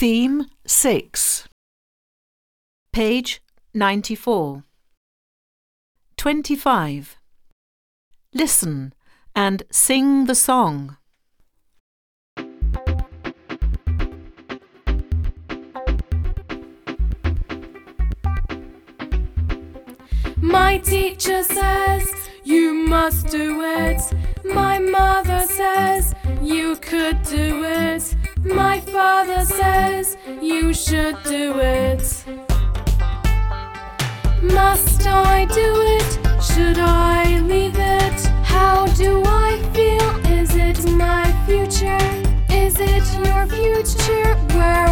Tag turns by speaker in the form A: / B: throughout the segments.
A: Theme 6. Page 94. 25. Listen and sing the song.
B: My teacher says you must do it. My mother says you could do it. My father says you should do it. Must I do it? Should I leave it? How do I feel? Is it my future? Is it your future? Where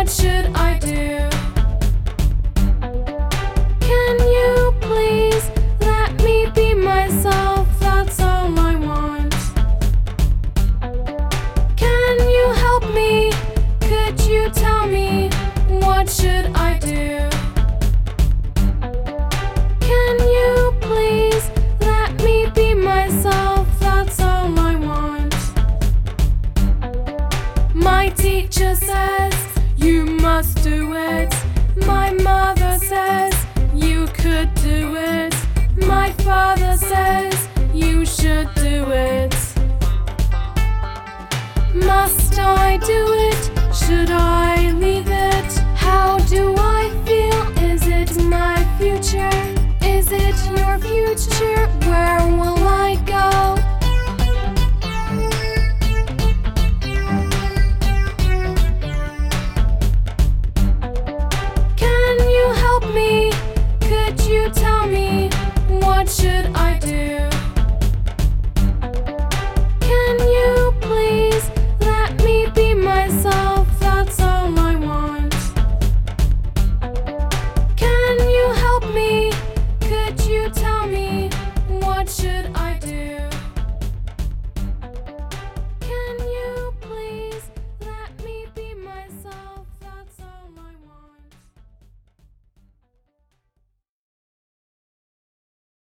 B: What should I do? Can you please let me be myself? That's all I want. Can you help me? Could you tell me what should I do? afterwards. My mother says you could do it. My father says you should do it. Must I do it? Should I leave it? How do I feel? Is it my future? Is it your future?